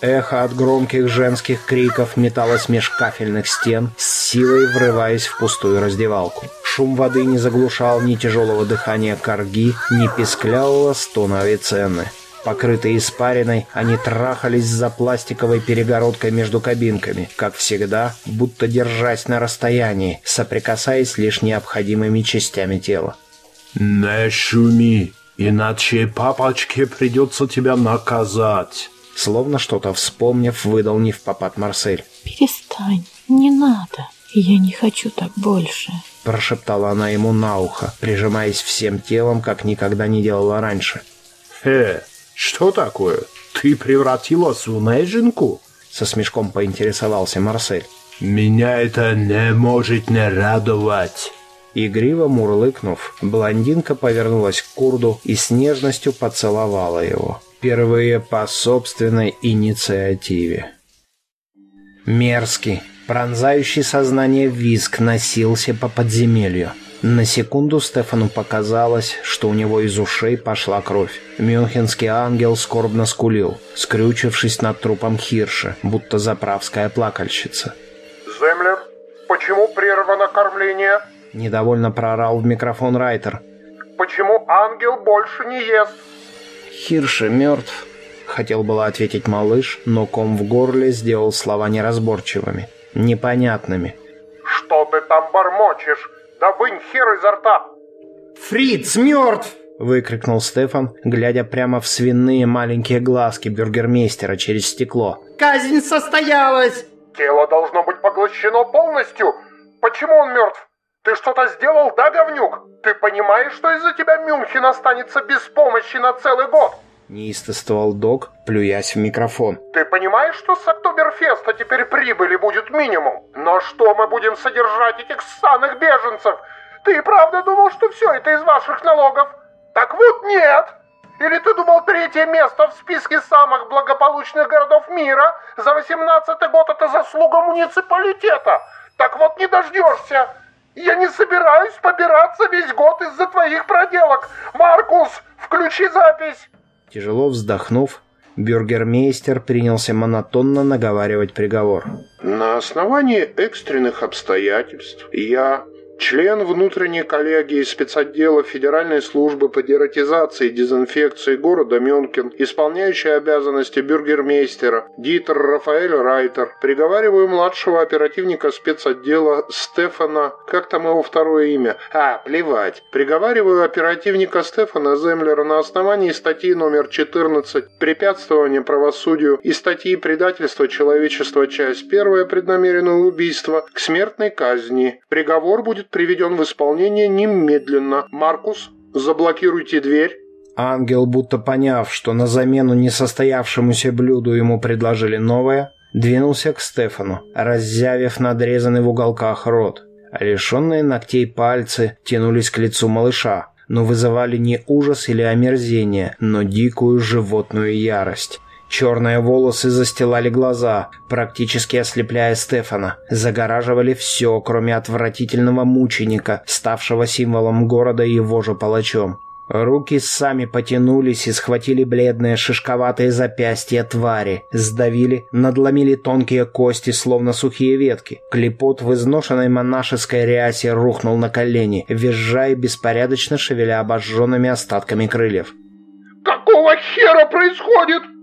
Эхо от громких женских криков металось меж кафельных стен, с силой врываясь в пустую раздевалку. Шум воды не заглушал ни тяжелого дыхания корги, ни песклявого стона Авиценны. Покрытые испариной, они трахались за пластиковой перегородкой между кабинками, как всегда, будто держась на расстоянии, соприкасаясь лишь необходимыми частями тела. «Не шуми, иначе папочке придется тебя наказать», Словно что-то вспомнив, выдал не в попад Марсель. «Перестань, не надо, я не хочу так больше», прошептала она ему на ухо, прижимаясь всем телом, как никогда не делала раньше. «Э, что такое? Ты превратилась в неженку?» Со смешком поинтересовался Марсель. «Меня это не может не радовать». Игриво мурлыкнув, блондинка повернулась к Курду и с нежностью поцеловала его. Впервые по собственной инициативе. Мерзкий, пронзающий сознание виск носился по подземелью. На секунду Стефану показалось, что у него из ушей пошла кровь. Мюнхенский ангел скорбно скулил, скрючившись над трупом Хирша, будто заправская плакальщица. «Землер, почему прервано кормление?» Недовольно проорал в микрофон Райтер. «Почему ангел больше не ест?» «Хирша мертв», — хотел было ответить малыш, но ком в горле сделал слова неразборчивыми, непонятными. «Что ты там бормочешь? Да вынь хер изо рта!» «Фриц мертв!» — выкрикнул Стефан, глядя прямо в свиные маленькие глазки бюргермейстера через стекло. «Казнь состоялась!» «Тело должно быть поглощено полностью! Почему он мертв? Ты что-то сделал, да, говнюк? Ты понимаешь, что из-за тебя Мюнхен останется без помощи на целый год?» Неистовствовал док, плюясь в микрофон. «Ты понимаешь, что с Октоберфеста теперь прибыли будет минимум? Но что мы будем содержать этих ссаных беженцев? Ты и правда думал, что все это из ваших налогов? Так вот нет! Или ты думал третье место в списке самых благополучных городов мира за 18 год это заслуга муниципалитета? Так вот не дождешься! Я не собираюсь побираться весь год из-за твоих проделок! Маркус, включи запись!» Тяжело вздохнув, бюргермейстер принялся монотонно наговаривать приговор. «На основании экстренных обстоятельств я, член внутренней коллегии спецотдела Федеральной службы по дератизации и дезинфекции города Мюнхен, исполняющий обязанности бюргермейстера Дитер Рафаэль Райтер, приговариваю младшего оперативника спецотдела Стефана, как там его второе имя? А, плевать. Приговариваю оперативника Стефана Землера на основании статьи номер 14 «Препятствование правосудию» и статьи «Предательство человечества. Часть 1. Преднамеренное убийство» к смертной казни. Приговор будет приведен в исполнение немедленно. Маркус, заблокируйте дверь. Ангел, будто поняв, что на замену несостоявшемуся блюду ему предложили новое, двинулся к Стефану, раззявив надрезанный в уголках рот. Лишенные ногтей пальцы тянулись к лицу малыша, но вызывали не ужас или омерзение, но дикую животную ярость. Черные волосы застилали глаза, практически ослепляя Стефана, загораживали все, кроме отвратительного мученика, ставшего символом города и его же палачом. Руки сами потянулись и схватили бледные шишковатые запястья твари, сдавили, надломили тонкие кости, словно сухие ветки. Клепот в изношенной монашеской рясе рухнул на колени, визжа и беспорядочно шевеля обожженными остатками крыльев. «Какого хера происходит?»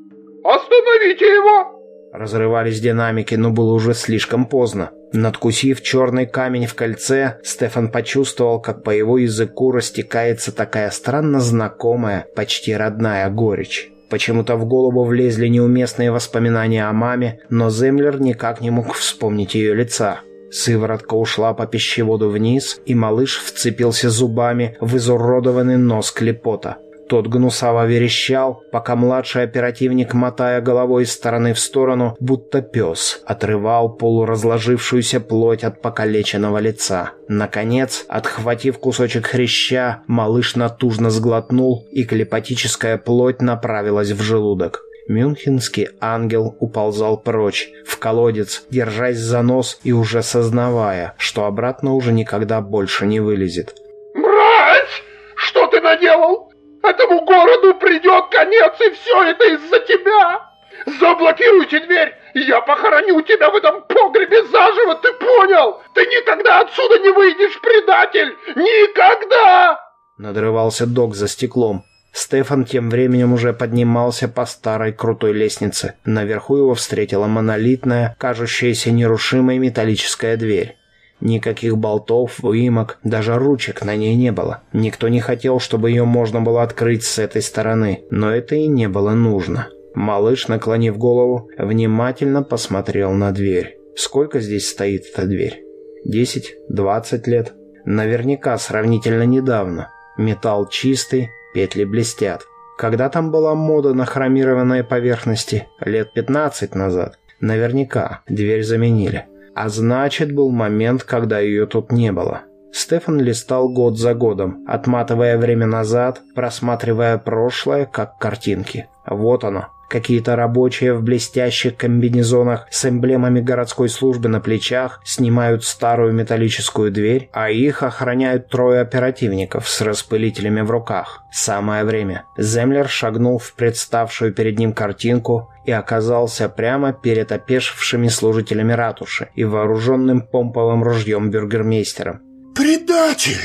«Остановите его!» Разрывались динамики, но было уже слишком поздно. Надкусив черный камень в кольце, Стефан почувствовал, как по его языку растекается такая странно знакомая, почти родная горечь. Почему-то в голову влезли неуместные воспоминания о маме, но Землер никак не мог вспомнить ее лица. Сыворотка ушла по пищеводу вниз, и малыш вцепился зубами в изуродованный нос клепота. Тот гнусаво верещал, пока младший оперативник, мотая головой из стороны в сторону, будто пес, отрывал полуразложившуюся плоть от покалеченного лица. Наконец, отхватив кусочек хряща, малыш натужно сглотнул, и клепатическая плоть направилась в желудок. Мюнхенский ангел уползал прочь, в колодец, держась за нос и уже сознавая, что обратно уже никогда больше не вылезет. «Мразь! Что ты наделал? Этому городу придет конец, и все это из-за тебя! Заблокируйте дверь! Я похороню тебя в этом погребе заживо, ты понял? Ты никогда отсюда не выйдешь, предатель! Никогда!» Надрывался док за стеклом. Стефан тем временем уже поднимался по старой крутой лестнице. Наверху его встретила монолитная, кажущаяся нерушимой металлическая дверь. Никаких болтов, выемок, даже ручек на ней не было. Никто не хотел, чтобы ее можно было открыть с этой стороны, но это и не было нужно. Малыш, наклонив голову, внимательно посмотрел на дверь. Сколько здесь стоит эта дверь? Десять? Двадцать лет? Наверняка сравнительно недавно. Металл чистый, петли блестят. Когда там была мода на хромированные поверхности? Лет 15 назад. Наверняка дверь заменили. А значит, был момент, когда ее тут не было. Стефан листал год за годом, отматывая время назад, просматривая прошлое, как картинки. Вот оно, Какие-то рабочие в блестящих комбинезонах с эмблемами городской службы на плечах снимают старую металлическую дверь, а их охраняют трое оперативников с распылителями в руках. Самое время. Землер шагнул в представшую перед ним картинку и оказался прямо перед опешившими служителями ратуши и вооруженным помповым ружьем бюргермейстером. «Предатель!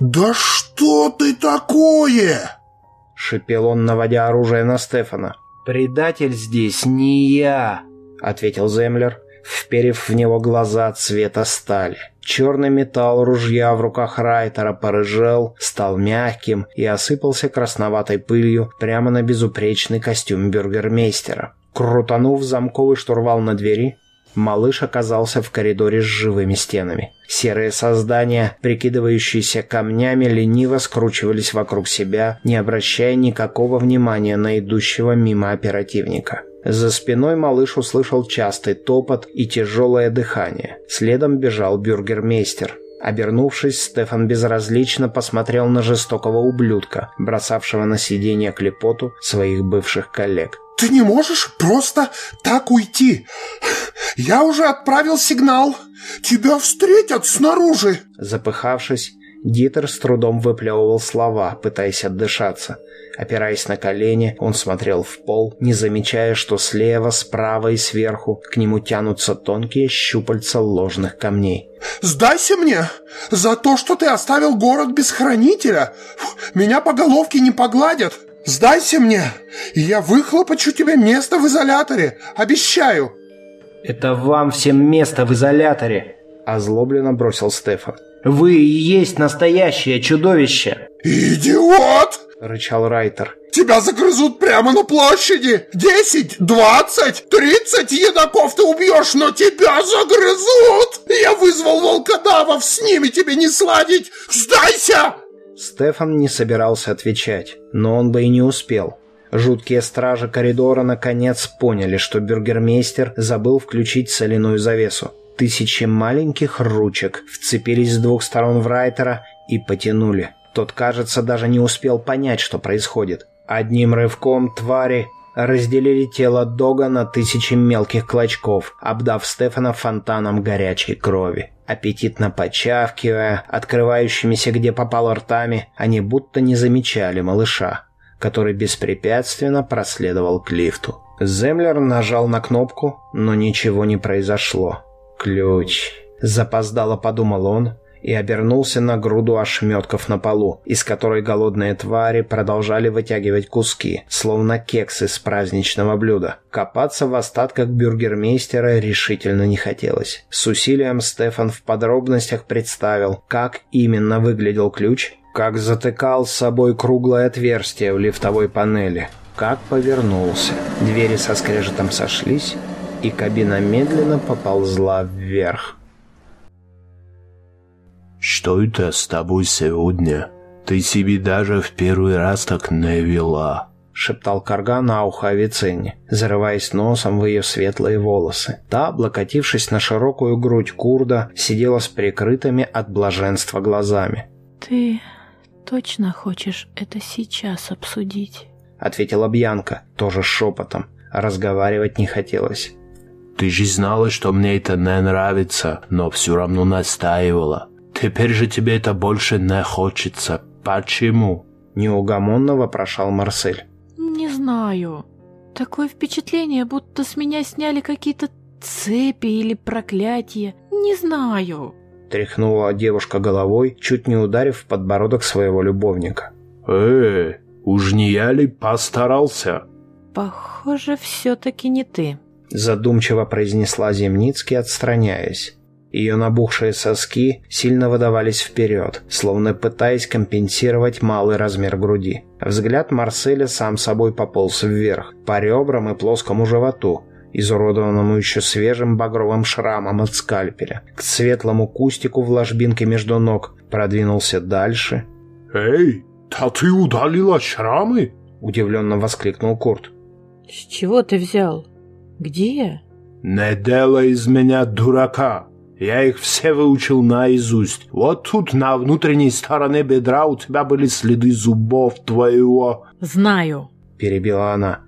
Да что ты такое?» — шипел он, наводя оружие на Стефана. «Предатель здесь не я», — ответил Землер, вперев в него глаза цвета стали. Черный металл ружья в руках Райтера порыжел, стал мягким и осыпался красноватой пылью прямо на безупречный костюм бюргермейстера. Крутанув замковый штурвал на двери, малыш оказался в коридоре с живыми стенами. Серые создания, прикидывающиеся камнями, лениво скручивались вокруг себя, не обращая никакого внимания на идущего мимо оперативника. За спиной малыш услышал частый топот и тяжелое дыхание. Следом бежал бюргермейстер. Обернувшись, Стефан безразлично посмотрел на жестокого ублюдка, бросавшего на сиденье клепоту своих бывших коллег. «Ты не можешь просто так уйти! Я уже отправил сигнал! Тебя встретят снаружи!» Запыхавшись, Дитер с трудом выплевывал слова, пытаясь отдышаться. Опираясь на колени, он смотрел в пол, не замечая, что слева, справа и сверху к нему тянутся тонкие щупальца ложных камней. «Сдайся мне! За то, что ты оставил город без хранителя! Меня по головке не погладят! Сдайся мне, и я выхлопочу тебе место в изоляторе! Обещаю!» «Это вам всем место в изоляторе!» Озлобленно бросил Стефан. «Вы и есть настоящее чудовище!» «Идиот!» — рычал Райтер. «Тебя загрызут прямо на площади! Десять, двадцать, тридцать едоков ты убьешь, но тебя загрызут! Я вызвал волкодавов, с ними тебе не сладить! Сдайся!» Стефан не собирался отвечать, но он бы и не успел. Жуткие стражи коридора наконец поняли, что бюргермейстер забыл включить соляную завесу. Тысячи маленьких ручек вцепились с двух сторон в Райтера и потянули. Тот, кажется, даже не успел понять, что происходит. Одним рывком твари разделили тело Дога на тысячи мелких клочков, обдав Стефана фонтаном горячей крови. Аппетитно почавкивая, открывающимися где попало ртами, они будто не замечали малыша, который беспрепятственно проследовал к лифту. Землер нажал на кнопку, но ничего не произошло. «Ключ», — запоздало подумал он, и обернулся на груду ошметков на полу, из которой голодные твари продолжали вытягивать куски, словно кексы с праздничного блюда. Копаться в остатках бюргермейстера решительно не хотелось. С усилием Стефан в подробностях представил, как именно выглядел ключ, как затыкал с собой круглое отверстие в лифтовой панели, как повернулся. Двери со скрежетом сошлись, и кабина медленно поползла вверх. «Что это с тобой сегодня? Ты себе даже в первый раз так не вела», — шептал Карга на ухо Авиценне, зарываясь носом в ее светлые волосы. Та, облокотившись на широкую грудь Курда, сидела с прикрытыми от блаженства глазами. «Ты точно хочешь это сейчас обсудить?» — ответила Бьянка, тоже шепотом. Разговаривать не хотелось. «Ты же знала, что мне это не нравится, но все равно настаивала. Теперь же тебе это больше не хочется. Почему?» Неугомонно вопрошал Марсель. «Не знаю. Такое впечатление, будто с меня сняли какие-то цепи или проклятия. Не знаю. Тряхнула девушка головой, чуть не ударив в подбородок своего любовника. «Э, уж не я ли постарался?» «Похоже, все-таки не ты», — задумчиво произнесла Земницкий, отстраняясь. Ее набухшие соски сильно выдавались вперед, словно пытаясь компенсировать малый размер груди. Взгляд Марселя сам собой пополз вверх, по ребрам и плоскому животу, изуродованному еще свежим багровым шрамом от скальпеля, к светлому кустику в ложбинке между ног, продвинулся дальше. «Эй, да ты удалила шрамы?» — удивленно воскликнул Курт. «С чего ты взял? Где?» «Не делай из меня дурака!» Я их все выучил наизусть. Вот тут на внутренней стороне бедра у тебя были следы зубов твоего. Знаю, перебила она.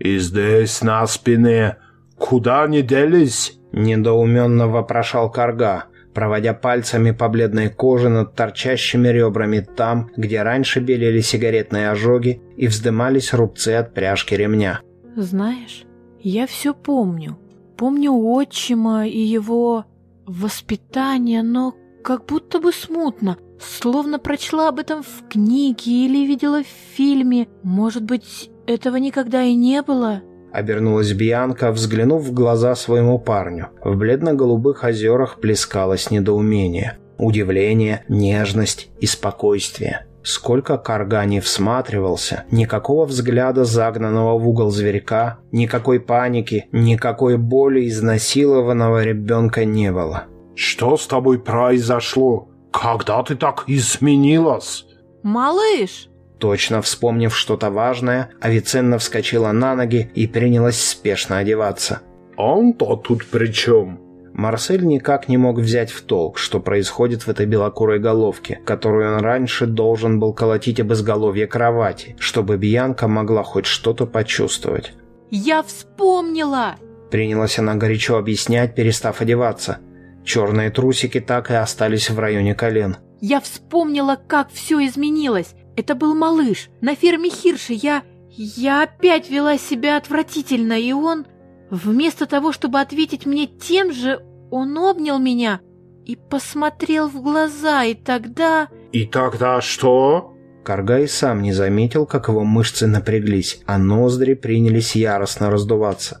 И здесь на спине. Куда они делись? Недоуменно вопрошал Карга, проводя пальцами по бледной коже над торчащими ребрами там, где раньше белели сигаретные ожоги и вздымались рубцы от пряжки ремня. Знаешь, я все помню. Помню отчима и его воспитание, но как будто бы смутно, словно прочла об этом в книге или видела в фильме. Может быть, этого никогда и не было? Обернулась Бьянка, взглянув в глаза своему парню. В бледно-голубых озерах плескалось недоумение, удивление, нежность и спокойствие. Сколько Карга не всматривался, никакого взгляда загнанного в угол зверька, никакой паники, никакой боли изнасилованного ребенка не было. «Что с тобой произошло? Когда ты так изменилась?» «Малыш!» Точно вспомнив что-то важное, Авиценна вскочила на ноги и принялась спешно одеваться. «Он-то тут при чем?» Марсель никак не мог взять в толк, что происходит в этой белокурой головке, которую он раньше должен был колотить об изголовье кровати, чтобы Бьянка могла хоть что-то почувствовать. «Я вспомнила!» Принялась она горячо объяснять, перестав одеваться. Черные трусики так и остались в районе колен. «Я вспомнила, как все изменилось! Это был малыш, на ферме Хирши, я... Я опять вела себя отвратительно, и он... Вместо того, чтобы ответить мне тем же, он обнял меня и посмотрел в глаза, и тогда... «И тогда что?» Каргай сам не заметил, как его мышцы напряглись, а ноздри принялись яростно раздуваться.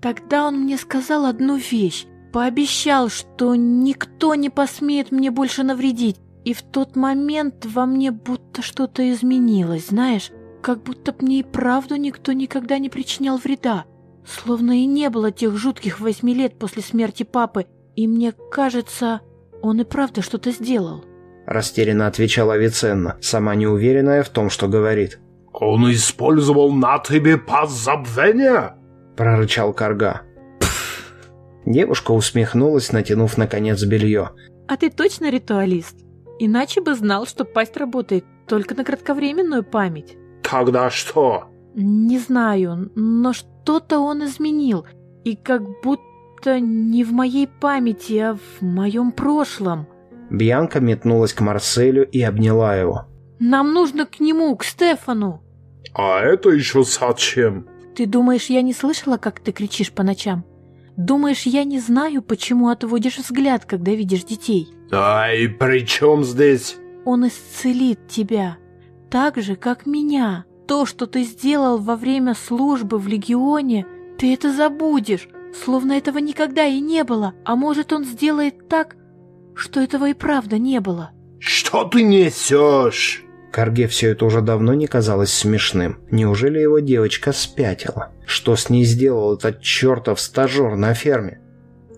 Тогда он мне сказал одну вещь. Пообещал, что никто не посмеет мне больше навредить. И в тот момент во мне будто что-то изменилось, знаешь, как будто мне и правду никто никогда не причинял вреда. Словно и не было тех жутких восьми лет после смерти папы, и мне кажется, он и правда что-то сделал. Растерянно отвечала Авиценна, сама неуверенная в том, что говорит. «Он использовал на тебе пас забвения?» прорычал Карга. Девушка усмехнулась, натянув наконец белье. «А ты точно ритуалист? Иначе бы знал, что пасть работает только на кратковременную память». «Тогда что?» «Не знаю, но что-то он изменил, и как будто не в моей памяти, а в моем прошлом». Бьянка метнулась к Марселю и обняла его. «Нам нужно к нему, к Стефану!» «А это еще зачем?» «Ты думаешь, я не слышала, как ты кричишь по ночам? Думаешь, я не знаю, почему отводишь взгляд, когда видишь детей?» «А и при чем здесь?» «Он исцелит тебя, так же, как меня!» То, что ты сделал во время службы в Легионе, ты это забудешь, словно этого никогда и не было. А может, он сделает так, что этого и правда не было. Что ты несешь? Карге все это уже давно не казалось смешным. Неужели его девочка спятила? Что с ней сделал этот чертов стажер на ферме?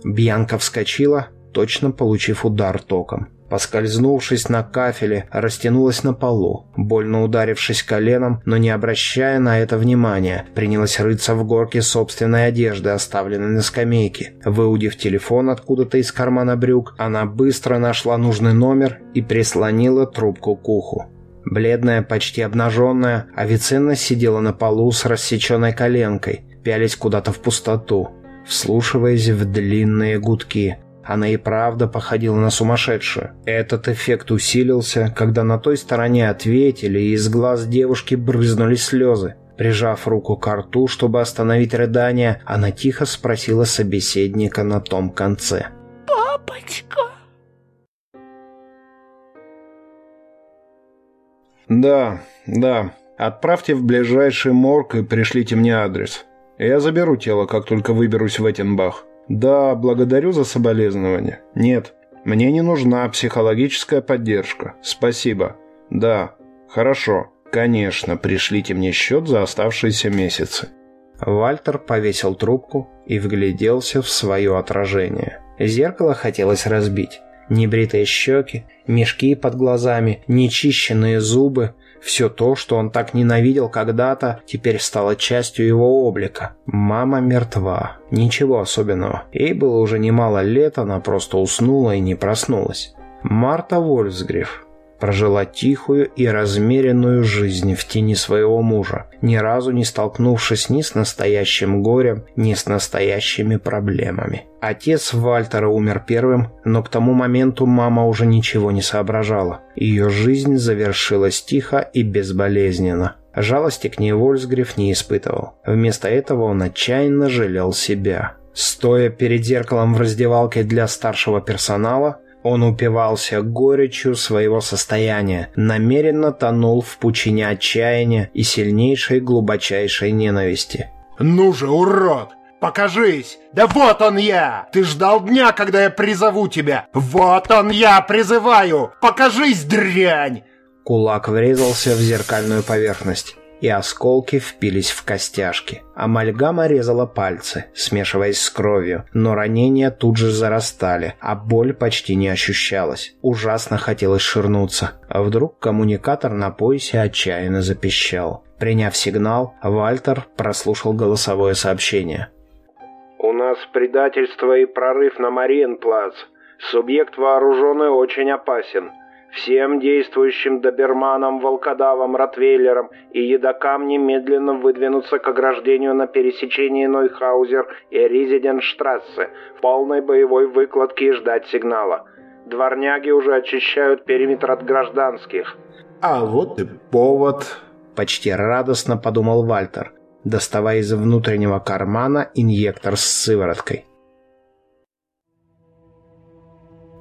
Бьянка вскочила, точно получив удар током. Поскользнувшись на кафеле, растянулась на полу, больно ударившись коленом, но не обращая на это внимания, принялась рыться в горке собственной одежды, оставленной на скамейке. Выудив телефон откуда-то из кармана брюк, она быстро нашла нужный номер и прислонила трубку к уху. Бледная, почти обнаженная, Авиценна сидела на полу с рассеченной коленкой, пялись куда-то в пустоту, вслушиваясь в длинные гудки – она и правда походила на сумасшедшую. Этот эффект усилился, когда на той стороне ответили, и из глаз девушки брызнули слезы. Прижав руку к рту, чтобы остановить рыдание, она тихо спросила собеседника на том конце. «Папочка!» «Да, да. Отправьте в ближайший морг и пришлите мне адрес. Я заберу тело, как только выберусь в Эттенбах. Да, благодарю за соболезнование. Нет, мне не нужна психологическая поддержка. Спасибо. Да, хорошо. Конечно, пришлите мне счет за оставшиеся месяцы». Вальтер повесил трубку и вгляделся в свое отражение. Зеркало хотелось разбить. Небритые щеки, мешки под глазами, нечищенные зубы — все то, что он так ненавидел когда-то, теперь стало частью его облика. Мама мертва. Ничего особенного. Ей было уже немало лет, она просто уснула и не проснулась. Марта Вольфсгриф прожила тихую и размеренную жизнь в тени своего мужа, ни разу не столкнувшись ни с настоящим горем, ни с настоящими проблемами. Отец Вальтера умер первым, но к тому моменту мама уже ничего не соображала. Ее жизнь завершилась тихо и безболезненно. Жалости к ней Вольсгриф не испытывал. Вместо этого он отчаянно жалел себя. Стоя перед зеркалом в раздевалке для старшего персонала, он упивался горечью своего состояния, намеренно тонул в пучине отчаяния и сильнейшей глубочайшей ненависти. «Ну же, урод! Покажись! Да вот он я! Ты ждал дня, когда я призову тебя! Вот он я, призываю! Покажись, дрянь!» Кулак врезался в зеркальную поверхность и осколки впились в костяшки. Амальгама резала пальцы, смешиваясь с кровью, но ранения тут же зарастали, а боль почти не ощущалась. Ужасно хотелось ширнуться. А вдруг коммуникатор на поясе отчаянно запищал. Приняв сигнал, Вальтер прослушал голосовое сообщение. «У нас предательство и прорыв на Мариенплац. Субъект вооруженный очень опасен. Всем действующим доберманам, волкодавам, ротвейлерам и едокам немедленно выдвинуться к ограждению на пересечении Нойхаузер и Резиденштрассе в полной боевой выкладке и ждать сигнала. Дворняги уже очищают периметр от гражданских. А вот и повод, почти радостно подумал Вальтер, доставая из внутреннего кармана инъектор с сывороткой.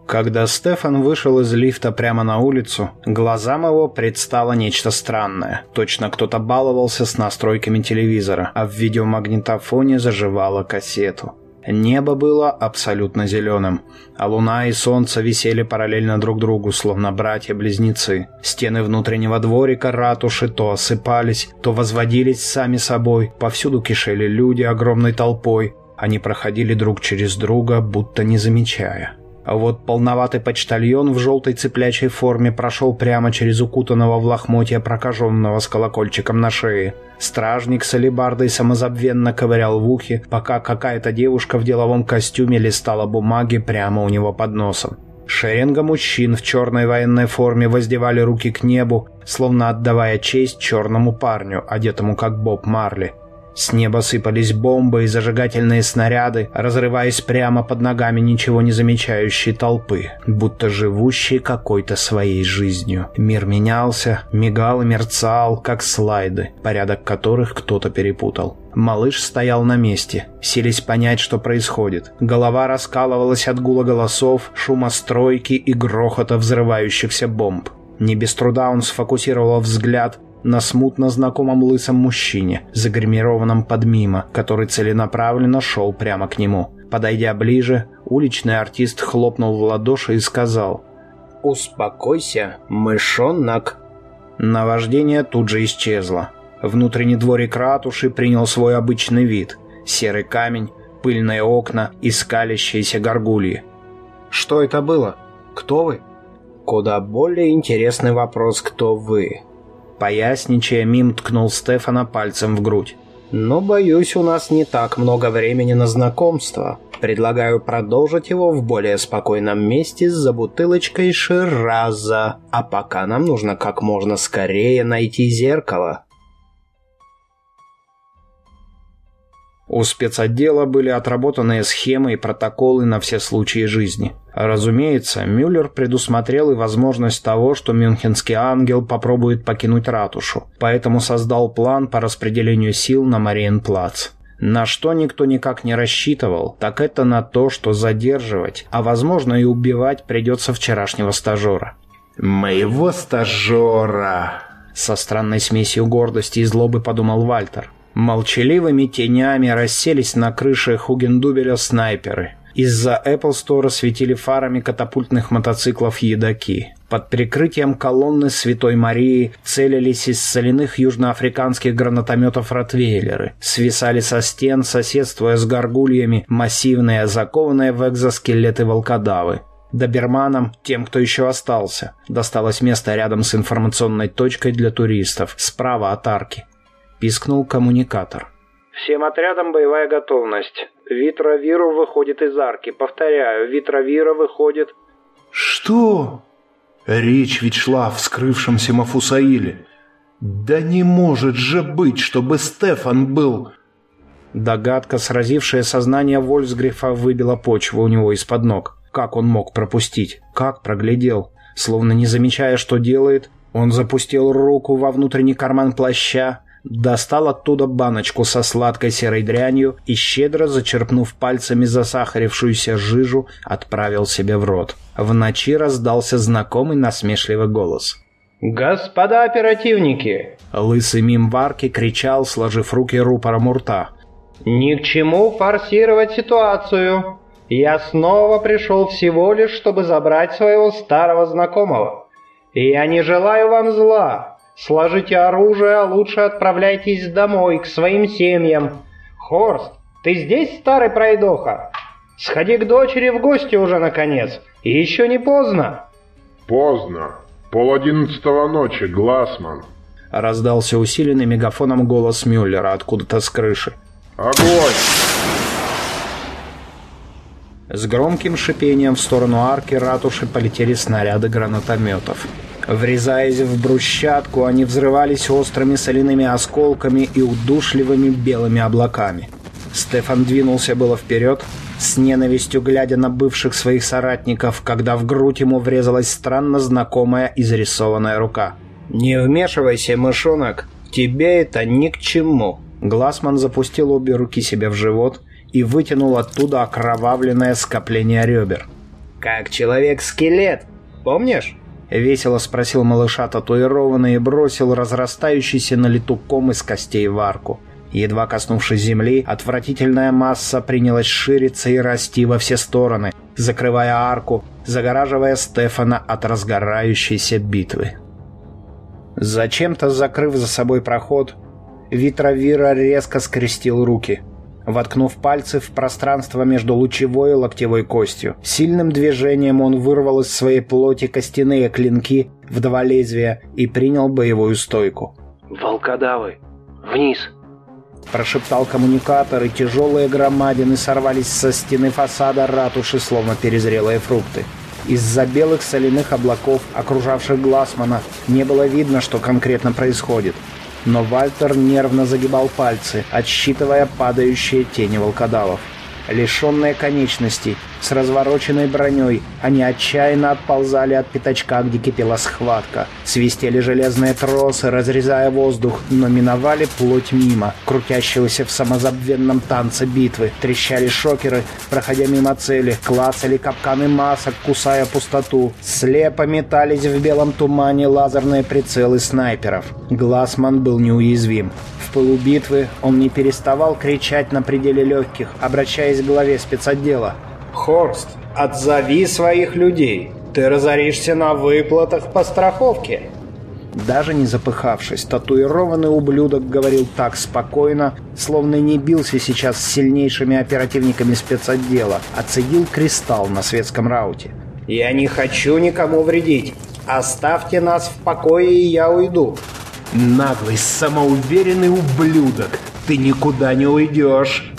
Когда Стефан вышел из лифта прямо на улицу, глазам его предстало нечто странное. Точно кто-то баловался с настройками телевизора, а в видеомагнитофоне заживала кассету. Небо было абсолютно зеленым, а луна и солнце висели параллельно друг другу, словно братья-близнецы. Стены внутреннего дворика ратуши то осыпались, то возводились сами собой, повсюду кишели люди огромной толпой. Они проходили друг через друга, будто не замечая. А вот полноватый почтальон в желтой цыплячьей форме прошел прямо через укутанного в лохмотья прокаженного с колокольчиком на шее. Стражник с алебардой самозабвенно ковырял в ухе, пока какая-то девушка в деловом костюме листала бумаги прямо у него под носом. Шеренга мужчин в черной военной форме воздевали руки к небу, словно отдавая честь черному парню, одетому как Боб Марли. С неба сыпались бомбы и зажигательные снаряды, разрываясь прямо под ногами ничего не замечающей толпы, будто живущей какой-то своей жизнью. Мир менялся, мигал и мерцал, как слайды, порядок которых кто-то перепутал. Малыш стоял на месте, селись понять, что происходит. Голова раскалывалась от гула голосов, шума стройки и грохота взрывающихся бомб. Не без труда он сфокусировал взгляд на смутно знакомом лысом мужчине, загримированном под мимо, который целенаправленно шел прямо к нему. Подойдя ближе, уличный артист хлопнул в ладоши и сказал «Успокойся, мышонок». Наваждение тут же исчезло. Внутренний дворик ратуши принял свой обычный вид. Серый камень, пыльные окна и скалящиеся горгульи. «Что это было? Кто вы?» «Куда более интересный вопрос, кто вы?» Поясничая, Мим ткнул Стефана пальцем в грудь. «Но, боюсь, у нас не так много времени на знакомство. Предлагаю продолжить его в более спокойном месте за бутылочкой Шираза. А пока нам нужно как можно скорее найти зеркало». У спецотдела были отработанные схемы и протоколы на все случаи жизни. Разумеется, Мюллер предусмотрел и возможность того, что Мюнхенский ангел попробует покинуть ратушу, поэтому создал план по распределению сил на Мариенплац. На что никто никак не рассчитывал, так это на то, что задерживать, а возможно и убивать придется вчерашнего стажера. «Моего стажера!» Со странной смесью гордости и злобы подумал Вальтер. Молчаливыми тенями расселись на крыше Хугендубеля снайперы. Из-за Apple Store светили фарами катапультных мотоциклов едоки. Под прикрытием колонны Святой Марии целились из соляных южноафриканских гранатометов ротвейлеры. Свисали со стен, соседствуя с горгульями, массивные, закованные в экзоскелеты волкодавы. Доберманам, тем, кто еще остался, досталось место рядом с информационной точкой для туристов, справа от арки. Пискнул коммуникатор. «Всем отрядам боевая готовность. Витровиру выходит из арки. Повторяю, Витровира выходит...» «Что?» Речь ведь шла о вскрывшемся Мафусаиле. «Да не может же быть, чтобы Стефан был...» Догадка, сразившая сознание Вольсгрифа, выбила почву у него из-под ног. Как он мог пропустить? Как проглядел? Словно не замечая, что делает, он запустил руку во внутренний карман плаща, достал оттуда баночку со сладкой серой дрянью и, щедро зачерпнув пальцами засахарившуюся жижу, отправил себе в рот. В ночи раздался знакомый насмешливый голос. «Господа оперативники!» Лысый мим Варки кричал, сложив руки рупором у рта. «Ни к чему форсировать ситуацию. Я снова пришел всего лишь, чтобы забрать своего старого знакомого. Я не желаю вам зла. Сложите оружие, а лучше отправляйтесь домой, к своим семьям. Хорст, ты здесь, старый пройдоха? Сходи к дочери в гости уже, наконец. И еще не поздно. Поздно. Пол одиннадцатого ночи, Глассман. Раздался усиленный мегафоном голос Мюллера откуда-то с крыши. Огонь! С громким шипением в сторону арки ратуши полетели снаряды гранатометов. Врезаясь в брусчатку, они взрывались острыми соляными осколками и удушливыми белыми облаками. Стефан двинулся было вперед, с ненавистью глядя на бывших своих соратников, когда в грудь ему врезалась странно знакомая изрисованная рука. «Не вмешивайся, мышонок, тебе это ни к чему». Глассман запустил обе руки себе в живот и вытянул оттуда окровавленное скопление ребер. «Как человек-скелет, помнишь?» — весело спросил малыша татуированный и бросил разрастающийся на лету ком из костей в арку. Едва коснувшись земли, отвратительная масса принялась шириться и расти во все стороны, закрывая арку, загораживая Стефана от разгорающейся битвы. Зачем-то закрыв за собой проход, Витровира резко скрестил руки — воткнув пальцы в пространство между лучевой и локтевой костью. Сильным движением он вырвал из своей плоти костяные клинки в два лезвия и принял боевую стойку. «Волкодавы! Вниз!» Прошептал коммуникатор, и тяжелые громадины сорвались со стены фасада ратуши, словно перезрелые фрукты. Из-за белых соляных облаков, окружавших Глассмана, не было видно, что конкретно происходит но Вальтер нервно загибал пальцы, отсчитывая падающие тени волкодавов. Лишенные конечностей, с развороченной броней, они отчаянно отползали от пятачка, где кипела схватка. Свистели железные тросы, разрезая воздух, но миновали плоть мимо, крутящегося в самозабвенном танце битвы. Трещали шокеры, проходя мимо цели, клацали капканы масок, кусая пустоту. Слепо метались в белом тумане лазерные прицелы снайперов. Глассман был неуязвим. В пылу битвы он не переставал кричать на пределе легких, обращаясь к главе спецотдела. «Хорст, отзови своих людей! Ты разоришься на выплатах по страховке!» Даже не запыхавшись, татуированный ублюдок говорил так спокойно, словно не бился сейчас с сильнейшими оперативниками спецотдела, а цедил кристалл на светском рауте. «Я не хочу никому вредить. Оставьте нас в покое, и я уйду. «Наглый, самоуверенный ублюдок! Ты никуда не уйдешь!»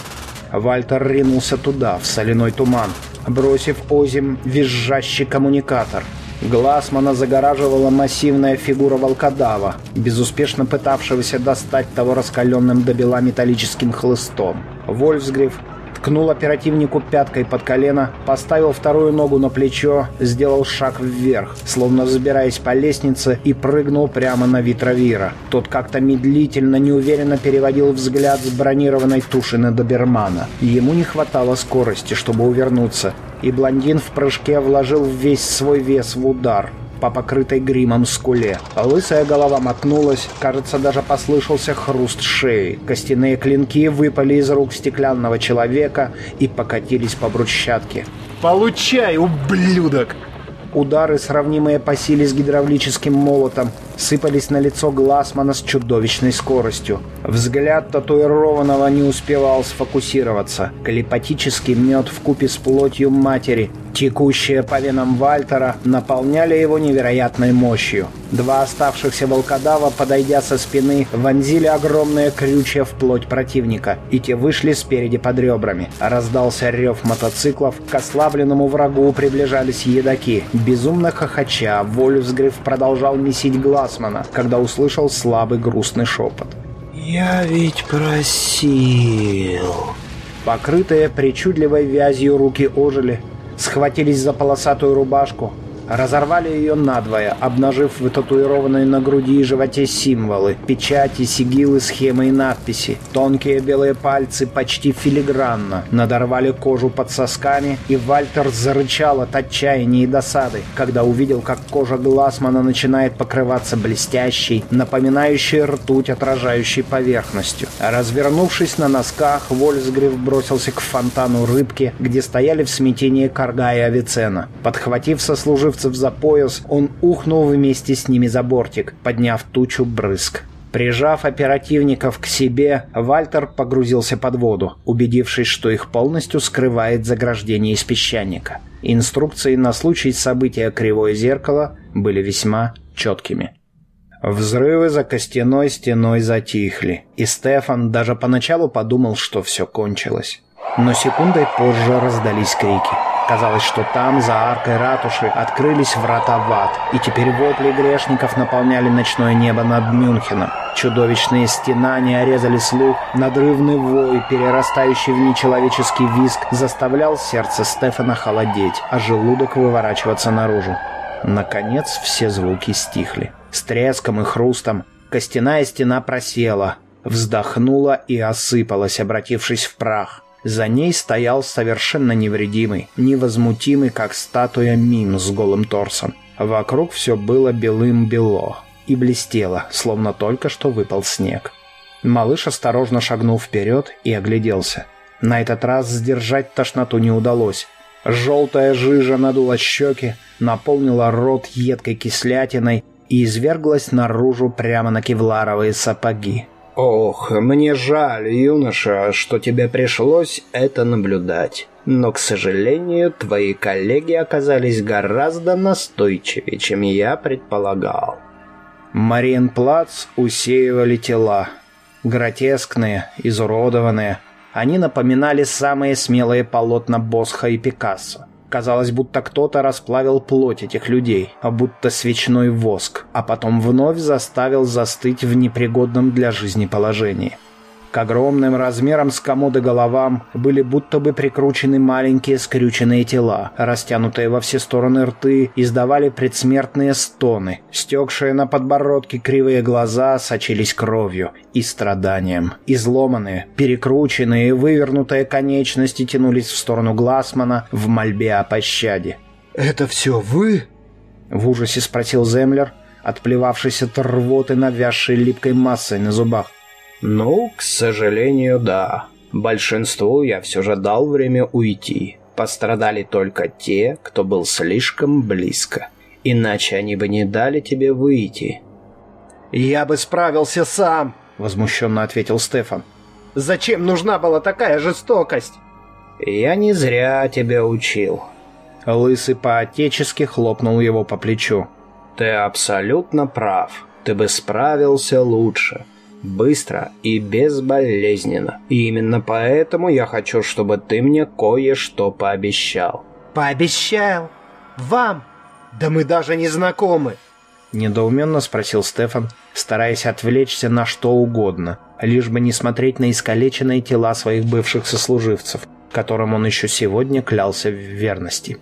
Вальтер ринулся туда, в соляной туман, бросив озим визжащий коммуникатор. Глазмана загораживала массивная фигура волкодава, безуспешно пытавшегося достать того раскаленным до бела металлическим хлыстом. Вольфсгриф ткнул оперативнику пяткой под колено, поставил вторую ногу на плечо, сделал шаг вверх, словно взбираясь по лестнице, и прыгнул прямо на Витровира. Тот как-то медлительно, неуверенно переводил взгляд с бронированной туши на добермана. Ему не хватало скорости, чтобы увернуться, и блондин в прыжке вложил весь свой вес в удар по покрытой гримом скуле. Лысая голова мотнулась, кажется, даже послышался хруст шеи. Костяные клинки выпали из рук стеклянного человека и покатились по брусчатке. «Получай, ублюдок!» Удары, сравнимые по силе с гидравлическим молотом, сыпались на лицо Глассмана с чудовищной скоростью. Взгляд татуированного не успевал сфокусироваться. Калипатический мед в купе с плотью матери, текущие по венам Вальтера, наполняли его невероятной мощью. Два оставшихся волкодава, подойдя со спины, вонзили огромные крючья в плоть противника, и те вышли спереди под ребрами. Раздался рев мотоциклов, к ослабленному врагу приближались едоки. Безумно хохоча, Вольфсгриф продолжал месить глаз Басмана, когда услышал слабый грустный шепот. «Я ведь просил...» Покрытые причудливой вязью руки ожили, схватились за полосатую рубашку, разорвали ее надвое, обнажив вытатуированные на груди и животе символы, печати, сигилы, схемы и надписи. Тонкие белые пальцы почти филигранно надорвали кожу под сосками, и Вальтер зарычал от отчаяния и досады, когда увидел, как кожа Глассмана начинает покрываться блестящей, напоминающей ртуть отражающей поверхностью. Развернувшись на носках, Вольсгриф бросился к фонтану рыбки, где стояли в смятении Карга и Авицена. Подхватив сослужив торговцев за пояс, он ухнул вместе с ними за бортик, подняв тучу брызг. Прижав оперативников к себе, Вальтер погрузился под воду, убедившись, что их полностью скрывает заграждение из песчаника. Инструкции на случай события «Кривое зеркало» были весьма четкими. Взрывы за костяной стеной затихли, и Стефан даже поначалу подумал, что все кончилось. Но секундой позже раздались крики. Казалось, что там, за аркой ратуши, открылись врата в ад, и теперь вопли грешников наполняли ночное небо над Мюнхеном. Чудовищные стенания резали слух, надрывный вой, перерастающий в нечеловеческий визг, заставлял сердце Стефана холодеть, а желудок выворачиваться наружу. Наконец все звуки стихли. С треском и хрустом костяная стена просела, вздохнула и осыпалась, обратившись в прах. За ней стоял совершенно невредимый, невозмутимый, как статуя мим с голым торсом. Вокруг все было белым-бело и блестело, словно только что выпал снег. Малыш осторожно шагнул вперед и огляделся. На этот раз сдержать тошноту не удалось. Желтая жижа надула щеки, наполнила рот едкой кислятиной и изверглась наружу прямо на кевларовые сапоги. «Ох, мне жаль, юноша, что тебе пришлось это наблюдать. Но, к сожалению, твои коллеги оказались гораздо настойчивее, чем я предполагал». Мариенплац усеивали тела. Гротескные, изуродованные. Они напоминали самые смелые полотна Босха и Пикассо. Казалось, будто кто-то расплавил плоть этих людей, а будто свечной воск, а потом вновь заставил застыть в непригодном для жизни положении. К огромным размерам с комоды головам были будто бы прикручены маленькие скрюченные тела, растянутые во все стороны рты, издавали предсмертные стоны. Стекшие на подбородке кривые глаза сочились кровью и страданием. Изломанные, перекрученные и вывернутые конечности тянулись в сторону Глассмана в мольбе о пощаде. «Это все вы?» — в ужасе спросил Землер, отплевавшись от рвоты, навязшей липкой массой на зубах. «Ну, к сожалению, да. Большинству я все же дал время уйти. Пострадали только те, кто был слишком близко. Иначе они бы не дали тебе выйти». «Я бы справился сам», — возмущенно ответил Стефан. «Зачем нужна была такая жестокость?» «Я не зря тебя учил». Лысый по-отечески хлопнул его по плечу. «Ты абсолютно прав. Ты бы справился лучше быстро и безболезненно. И именно поэтому я хочу, чтобы ты мне кое-что пообещал». «Пообещал? Вам? Да мы даже не знакомы!» Недоуменно спросил Стефан, стараясь отвлечься на что угодно, лишь бы не смотреть на искалеченные тела своих бывших сослуживцев, которым он еще сегодня клялся в верности.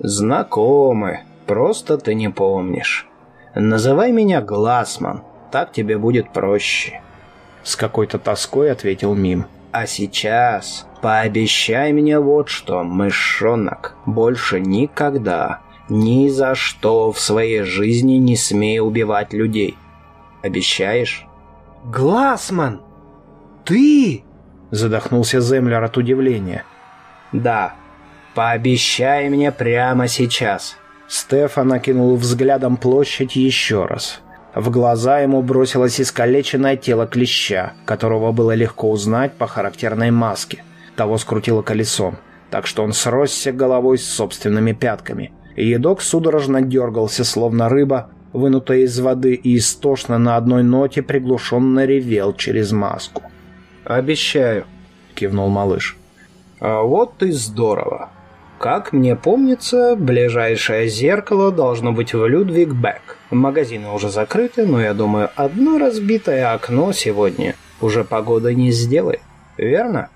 «Знакомы, просто ты не помнишь. Называй меня Глассман, так тебе будет проще». С какой-то тоской ответил Мим. «А сейчас пообещай мне вот что, мышонок, больше никогда, ни за что в своей жизни не смей убивать людей. Обещаешь?» «Глассман! Ты?» Задохнулся Землер от удивления. «Да, пообещай мне прямо сейчас». Стефан окинул взглядом площадь еще раз. В глаза ему бросилось искалеченное тело клеща, которого было легко узнать по характерной маске. Того скрутило колесом, так что он сросся головой с собственными пятками. Едок судорожно дергался, словно рыба, вынутая из воды, и истошно на одной ноте приглушенно ревел через маску. «Обещаю», — кивнул малыш. «А вот и здорово. Как мне помнится, ближайшее зеркало должно быть в Людвиг-Бек. Магазины уже закрыты, но я думаю, одно разбитое окно сегодня уже погода не сделает. Верно?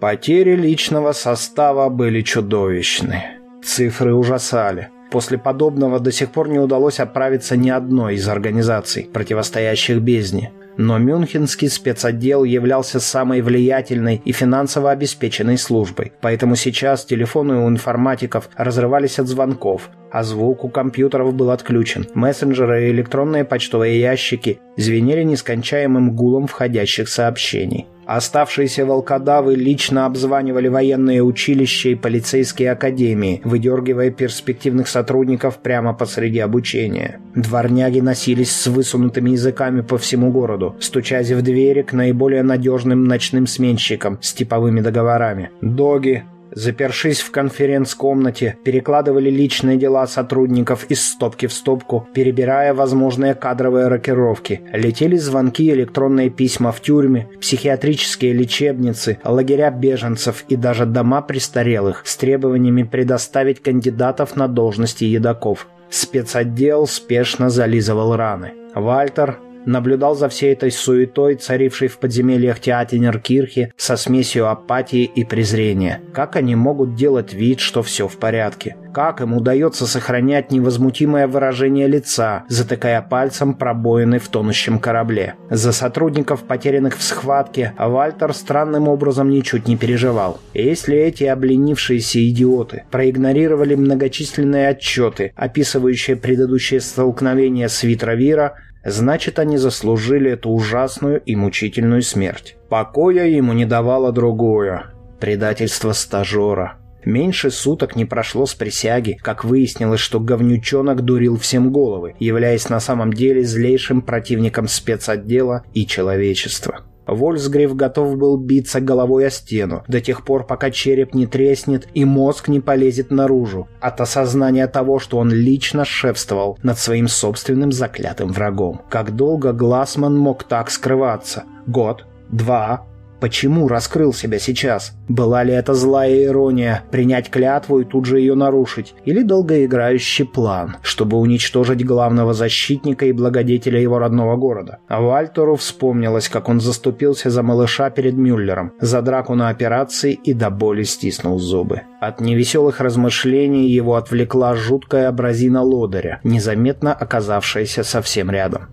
Потери личного состава были чудовищны. Цифры ужасали. После подобного до сих пор не удалось отправиться ни одной из организаций, противостоящих бездне. Но Мюнхенский спецотдел являлся самой влиятельной и финансово обеспеченной службой, поэтому сейчас телефоны у информатиков разрывались от звонков, а звук у компьютеров был отключен. Мессенджеры и электронные почтовые ящики звенели нескончаемым гулом входящих сообщений. Оставшиеся волкодавы лично обзванивали военные училища и полицейские академии, выдергивая перспективных сотрудников прямо посреди обучения. Дворняги носились с высунутыми языками по всему городу, стучась в двери к наиболее надежным ночным сменщикам с типовыми договорами. Доги, Запершись в конференц-комнате, перекладывали личные дела сотрудников из стопки в стопку, перебирая возможные кадровые рокировки. Летели звонки электронные письма в тюрьмы, психиатрические лечебницы, лагеря беженцев и даже дома престарелых с требованиями предоставить кандидатов на должности едоков. Спецотдел спешно зализывал раны. Вальтер, наблюдал за всей этой суетой, царившей в подземельях Театинеркирхи, со смесью апатии и презрения. Как они могут делать вид, что все в порядке? Как им удается сохранять невозмутимое выражение лица, затыкая пальцем пробоины в тонущем корабле? За сотрудников, потерянных в схватке, Вальтер странным образом ничуть не переживал. Если эти обленившиеся идиоты проигнорировали многочисленные отчеты, описывающие предыдущее столкновение с Витровира, Значит, они заслужили эту ужасную и мучительную смерть. Покоя ему не давало другое – предательство стажера. Меньше суток не прошло с присяги, как выяснилось, что говнючонок дурил всем головы, являясь на самом деле злейшим противником спецотдела и человечества. Вольсгрив готов был биться головой о стену до тех пор, пока череп не треснет и мозг не полезет наружу от осознания того, что он лично шефствовал над своим собственным заклятым врагом. Как долго Глассман мог так скрываться? Год? Два? Почему раскрыл себя сейчас? Была ли это злая ирония принять клятву и тут же ее нарушить? Или долгоиграющий план, чтобы уничтожить главного защитника и благодетеля его родного города? А Вальтеру вспомнилось, как он заступился за малыша перед Мюллером, за драку на операции и до боли стиснул зубы. От невеселых размышлений его отвлекла жуткая абразина лодыря, незаметно оказавшаяся совсем рядом.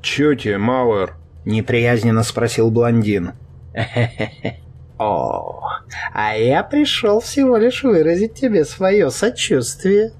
«Чё тебе, Мауэр?» — неприязненно спросил блондин. О, а я пришел всего лишь выразить тебе свое сочувствие.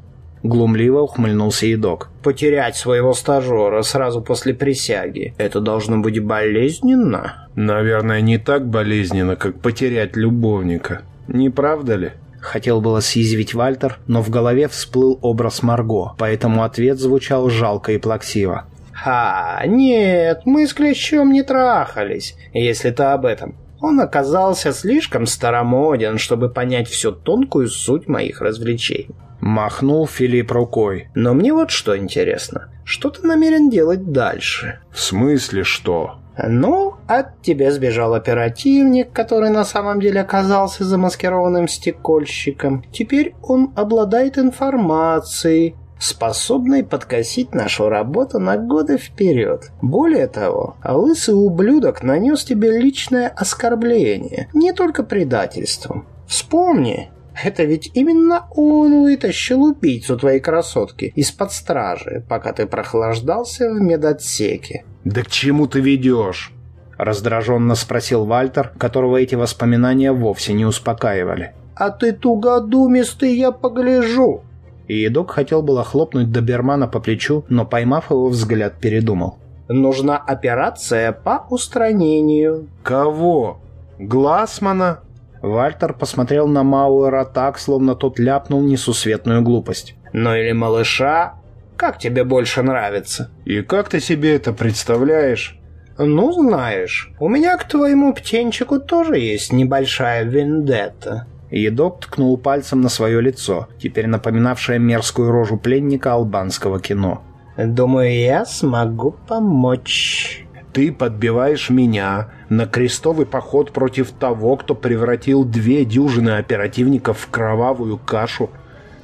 Глумливо ухмыльнулся едок. Потерять своего стажера сразу после присяги. Это должно быть болезненно. Наверное, не так болезненно, как потерять любовника. Не правда ли? Хотел было съязвить Вальтер, но в голове всплыл образ Марго, поэтому ответ звучал жалко и плаксиво. «Ха, нет, мы с Клещом не трахались, если ты об этом. Он оказался слишком старомоден, чтобы понять всю тонкую суть моих развлечений». Махнул Филипп рукой. «Но мне вот что интересно. Что ты намерен делать дальше?» «В смысле что?» «Ну, От тебя сбежал оперативник, который на самом деле оказался замаскированным стекольщиком. Теперь он обладает информацией, способной подкосить нашу работу на годы вперед. Более того, лысый ублюдок нанес тебе личное оскорбление, не только предательством. Вспомни, это ведь именно он вытащил убийцу твоей красотки из-под стражи, пока ты прохлаждался в медотсеке. «Да к чему ты ведешь?» Раздраженно спросил Вальтер, которого эти воспоминания вовсе не успокаивали. «А ты тугодумистый, я погляжу!» И едок хотел было хлопнуть добермана по плечу, но, поймав его взгляд, передумал. «Нужна операция по устранению». «Кого? Глассмана?» Вальтер посмотрел на Мауэра так, словно тот ляпнул несусветную глупость. «Ну или малыша? Как тебе больше нравится?» «И как ты себе это представляешь?» «Ну, знаешь, у меня к твоему птенчику тоже есть небольшая вендетта». Едок ткнул пальцем на свое лицо, теперь напоминавшее мерзкую рожу пленника албанского кино. «Думаю, я смогу помочь». «Ты подбиваешь меня на крестовый поход против того, кто превратил две дюжины оперативников в кровавую кашу.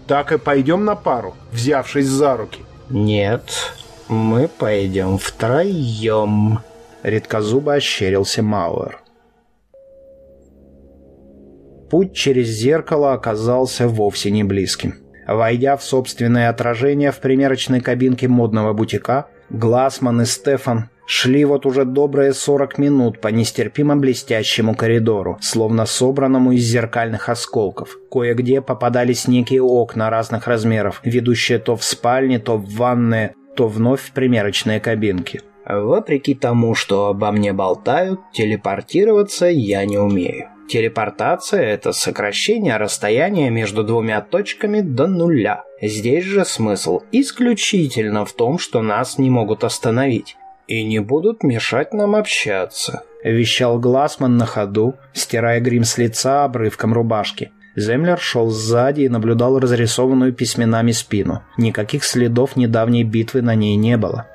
Так и пойдем на пару, взявшись за руки». «Нет, мы пойдем втроем». Редкозубо ощерился Мауэр. Путь через зеркало оказался вовсе не близким. Войдя в собственное отражение в примерочной кабинке модного бутика, Глассман и Стефан шли вот уже добрые 40 минут по нестерпимо блестящему коридору, словно собранному из зеркальных осколков. Кое-где попадались некие окна разных размеров, ведущие то в спальни, то в ванные, то вновь в примерочные кабинки. Вопреки тому, что обо мне болтают, телепортироваться я не умею. Телепортация – это сокращение расстояния между двумя точками до нуля. Здесь же смысл исключительно в том, что нас не могут остановить и не будут мешать нам общаться. Вещал Глассман на ходу, стирая грим с лица обрывком рубашки. Землер шел сзади и наблюдал разрисованную письменами спину. Никаких следов недавней битвы на ней не было.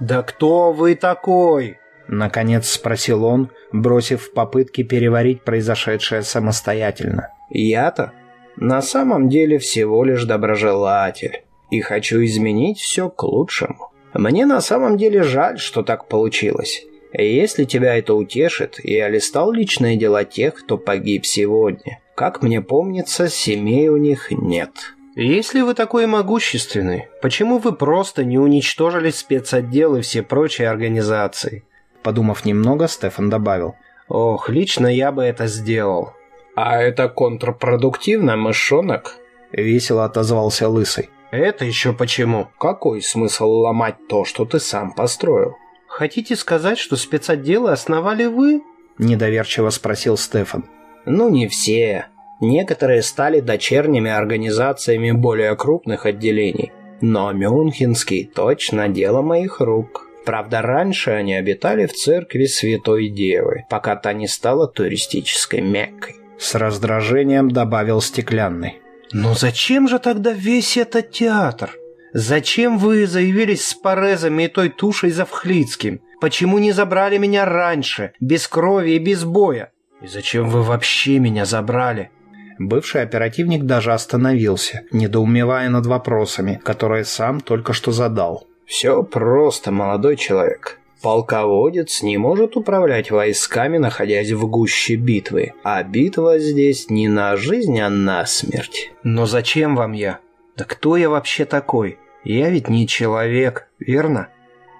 «Да кто вы такой?» Наконец спросил он, бросив попытки переварить произошедшее самостоятельно. «Я-то на самом деле всего лишь доброжелатель и хочу изменить все к лучшему. Мне на самом деле жаль, что так получилось. Если тебя это утешит, я листал личные дела тех, кто погиб сегодня. Как мне помнится, семей у них нет». «Если вы такой могущественный, почему вы просто не уничтожили спецотделы и все прочие организации?» Подумав немного, Стефан добавил. «Ох, лично я бы это сделал». «А это контрпродуктивно, мышонок?» Весело отозвался Лысый. «Это еще почему? Какой смысл ломать то, что ты сам построил?» «Хотите сказать, что спецотделы основали вы?» Недоверчиво спросил Стефан. «Ну, не все. Некоторые стали дочерними организациями более крупных отделений. Но Мюнхенский точно дело моих рук». Правда, раньше они обитали в церкви Святой Девы, пока та не стала туристической меккой. С раздражением добавил Стеклянный. «Но зачем же тогда весь этот театр? Зачем вы заявились с Парезами и той тушей за Вхлицким? Почему не забрали меня раньше, без крови и без боя? И зачем вы вообще меня забрали?» Бывший оперативник даже остановился, недоумевая над вопросами, которые сам только что задал. Все просто, молодой человек. Полководец не может управлять войсками, находясь в гуще битвы. А битва здесь не на жизнь, а на смерть. Но зачем вам я? Да кто я вообще такой? Я ведь не человек, верно?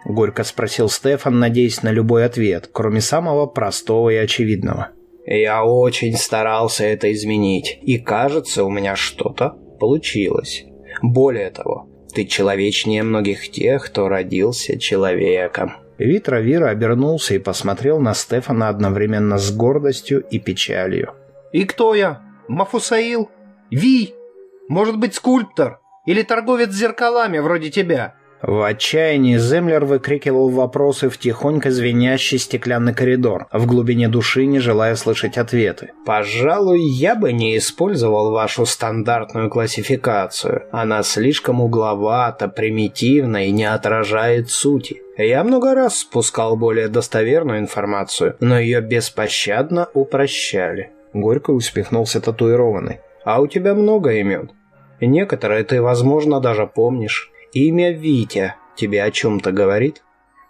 Горько спросил Стефан, надеясь на любой ответ, кроме самого простого и очевидного. Я очень старался это изменить, и кажется, у меня что-то получилось. Более того, ты человечнее многих тех, кто родился человеком». Витра Вира обернулся и посмотрел на Стефана одновременно с гордостью и печалью. «И кто я? Мафусаил? Ви? Может быть, скульптор? Или торговец зеркалами вроде тебя?» В отчаянии Землер выкрикивал вопросы в тихонько звенящий стеклянный коридор, в глубине души не желая слышать ответы. «Пожалуй, я бы не использовал вашу стандартную классификацию. Она слишком угловата, примитивна и не отражает сути. Я много раз спускал более достоверную информацию, но ее беспощадно упрощали. Горько усмехнулся татуированный. А у тебя много имен. Некоторые ты, возможно, даже помнишь. Имя Витя тебе о чем-то говорит?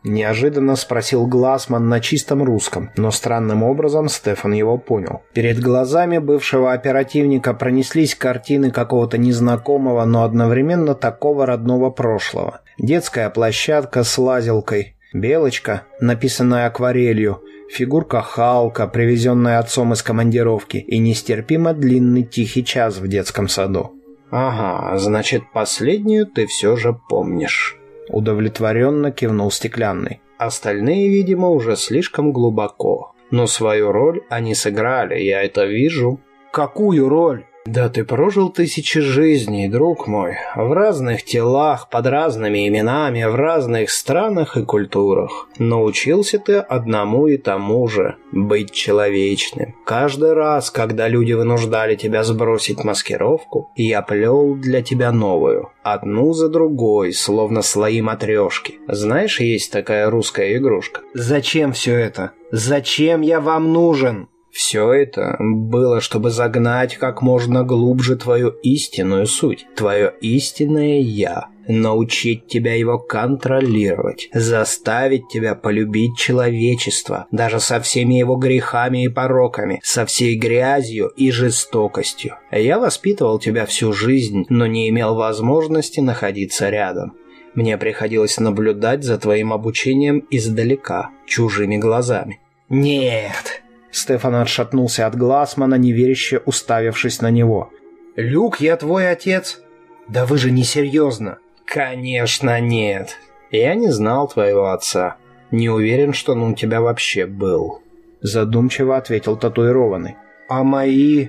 Неожиданно спросил Глассман на чистом русском, но странным образом Стефан его понял. Перед глазами бывшего оперативника пронеслись картины какого-то незнакомого, но одновременно такого родного прошлого. Детская площадка с лазилкой, белочка, написанная акварелью, фигурка Халка, привезенная отцом из командировки, и нестерпимо длинный тихий час в детском саду. «Ага, значит, последнюю ты все же помнишь». Удовлетворенно кивнул стеклянный. Остальные, видимо, уже слишком глубоко. Но свою роль они сыграли, я это вижу. Какую роль? Да ты прожил тысячи жизней, друг мой, в разных телах, под разными именами, в разных странах и культурах. Научился ты одному и тому же – быть человечным. Каждый раз, когда люди вынуждали тебя сбросить маскировку, я плел для тебя новую, одну за другой, словно слои матрешки. Знаешь, есть такая русская игрушка. Зачем все это? Зачем я вам нужен? Все это было, чтобы загнать как можно глубже твою истинную суть, твое истинное «я», научить тебя его контролировать, заставить тебя полюбить человечество, даже со всеми его грехами и пороками, со всей грязью и жестокостью. Я воспитывал тебя всю жизнь, но не имел возможности находиться рядом. Мне приходилось наблюдать за твоим обучением издалека, чужими глазами. «Нет!» Стефан отшатнулся от Глассмана, неверяще уставившись на него. «Люк, я твой отец?» «Да вы же не серьезно!» «Конечно нет. Я не знал твоего отца. Не уверен, что он у тебя вообще был». Задумчиво ответил татуированный. «А мои...»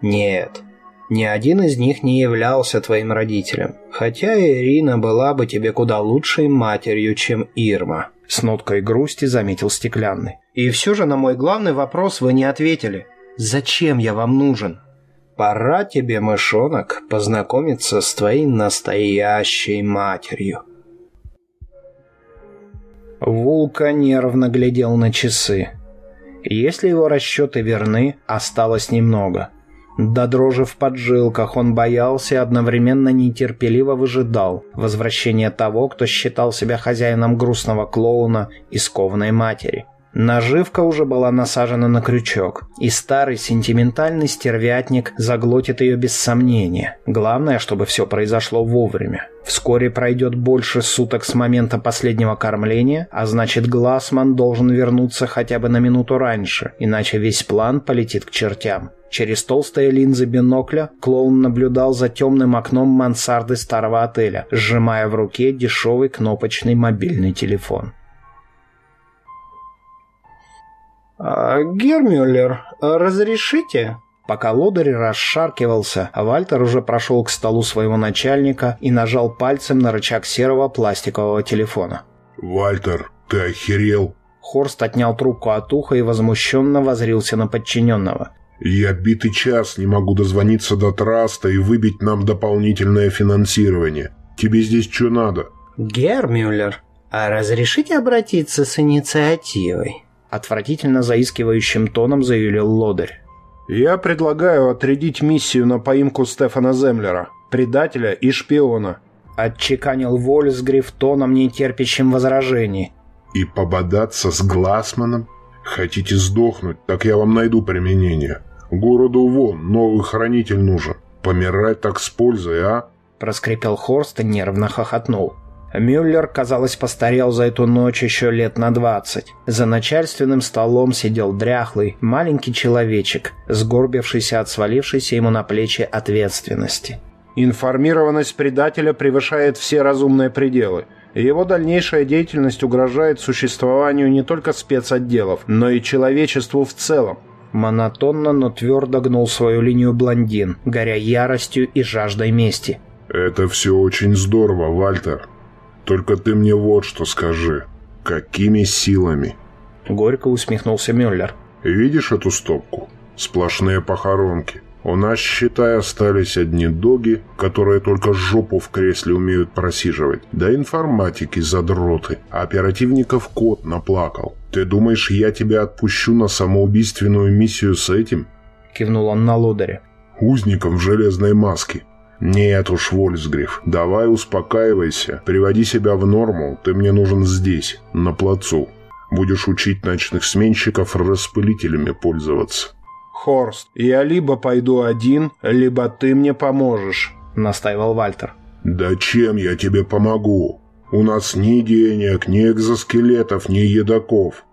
«Нет. Ни один из них не являлся твоим родителем. Хотя Ирина была бы тебе куда лучшей матерью, чем Ирма». С ноткой грусти заметил Стеклянный. И все же на мой главный вопрос вы не ответили. Зачем я вам нужен? Пора тебе, мышонок, познакомиться с твоей настоящей матерью. Вулка нервно глядел на часы. Если его расчеты верны, осталось немного. До дрожи в поджилках он боялся и одновременно нетерпеливо выжидал возвращения того, кто считал себя хозяином грустного клоуна и скованной матери. Наживка уже была насажена на крючок, и старый сентиментальный стервятник заглотит ее без сомнения. Главное, чтобы все произошло вовремя. Вскоре пройдет больше суток с момента последнего кормления, а значит Глассман должен вернуться хотя бы на минуту раньше, иначе весь план полетит к чертям. Через толстые линзы бинокля клоун наблюдал за темным окном мансарды старого отеля, сжимая в руке дешевый кнопочный мобильный телефон. «Гермюллер, разрешите?» Пока лодырь расшаркивался, Вальтер уже прошел к столу своего начальника и нажал пальцем на рычаг серого пластикового телефона. «Вальтер, ты охерел?» Хорст отнял трубку от уха и возмущенно возрился на подчиненного. «Я битый час не могу дозвониться до траста и выбить нам дополнительное финансирование. Тебе здесь что надо?» «Гермюллер, а разрешите обратиться с инициативой?» Отвратительно заискивающим тоном заявил лодырь. «Я предлагаю отрядить миссию на поимку Стефана Землера, предателя и шпиона», отчеканил Вольсгриф тоном, не терпящим возражений. «И пободаться с Глассманом? Хотите сдохнуть, так я вам найду применение. Городу вон, новый хранитель нужен. Помирать так с пользой, а?» Проскрипел Хорст и нервно хохотнул. Мюллер, казалось, постарел за эту ночь еще лет на двадцать. За начальственным столом сидел дряхлый, маленький человечек, сгорбившийся от свалившейся ему на плечи ответственности. «Информированность предателя превышает все разумные пределы. Его дальнейшая деятельность угрожает существованию не только спецотделов, но и человечеству в целом. Монотонно, но твердо гнул свою линию блондин, горя яростью и жаждой мести. «Это все очень здорово, Вальтер. Только ты мне вот что скажи. Какими силами?» Горько усмехнулся Мюллер. «Видишь эту стопку? Сплошные похоронки. У нас, считай, остались одни доги, которые только жопу в кресле умеют просиживать. Да информатики задроты. А оперативников кот наплакал. Ты думаешь, я тебя отпущу на самоубийственную миссию с этим? Кивнул он на лодыре. Узником в железной маске. «Нет уж, Вольсгриф, давай успокаивайся, приводи себя в норму, ты мне нужен здесь, на плацу. Будешь учить ночных сменщиков распылителями пользоваться». «Хорст, я либо пойду один, либо ты мне поможешь», — настаивал Вальтер. «Да чем я тебе помогу? У нас ни денег, ни экзоскелетов, ни едоков.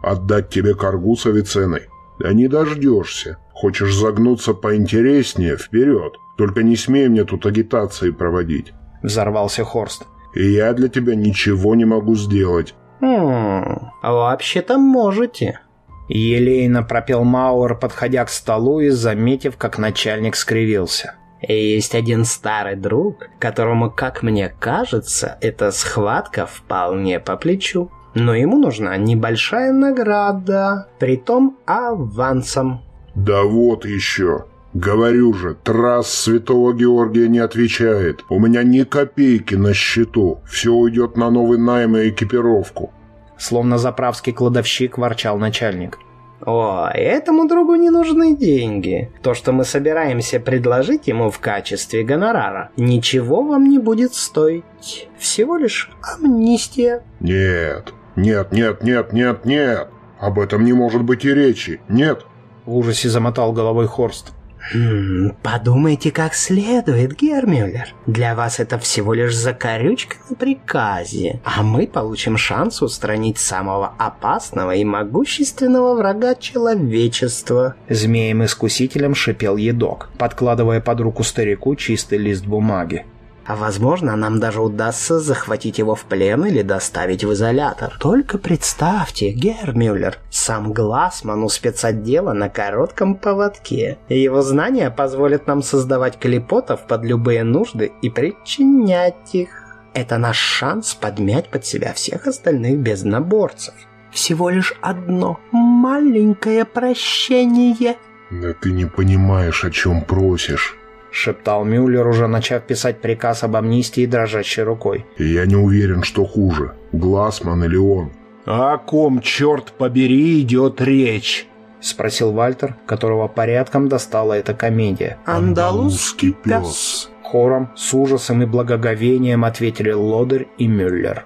Отдать тебе коргу с авиценой? Да не дождешься. Хочешь загнуться поинтереснее? Вперед!» Только не смей мне тут агитации проводить. Взорвался Хорст. И я для тебя ничего не могу сделать. Хм, вообще-то можете. Елейно пропел Мауэр, подходя к столу и заметив, как начальник скривился. Есть один старый друг, которому, как мне кажется, эта схватка вполне по плечу. Но ему нужна небольшая награда, притом авансом. Да вот еще. «Говорю же, трасс Святого Георгия не отвечает. У меня ни копейки на счету. Все уйдет на новый найм и экипировку». Словно заправский кладовщик ворчал начальник. «О, этому другу не нужны деньги. То, что мы собираемся предложить ему в качестве гонорара, ничего вам не будет стоить. Всего лишь амнистия». «Нет, нет, нет, нет, нет, нет. Об этом не может быть и речи. Нет». В ужасе замотал головой Хорст. Хм, подумайте как следует, Гермюллер. Для вас это всего лишь закорючка на приказе, а мы получим шанс устранить самого опасного и могущественного врага человечества. Змеем-искусителем шипел едок, подкладывая под руку старику чистый лист бумаги. А возможно, нам даже удастся захватить его в плен или доставить в изолятор. Только представьте, Гермюллер, сам Глассман у спецотдела на коротком поводке. Его знания позволят нам создавать клепотов под любые нужды и причинять их. Это наш шанс подмять под себя всех остальных безнаборцев. Всего лишь одно маленькое прощение. Да ты не понимаешь, о чем просишь шептал Мюллер, уже начав писать приказ об амнистии дрожащей рукой. «Я не уверен, что хуже, Глассман или он». «О ком, черт побери, идет речь?» — спросил Вальтер, которого порядком достала эта комедия. «Андалузский пес». Хором, с ужасом и благоговением ответили Лодер и Мюллер.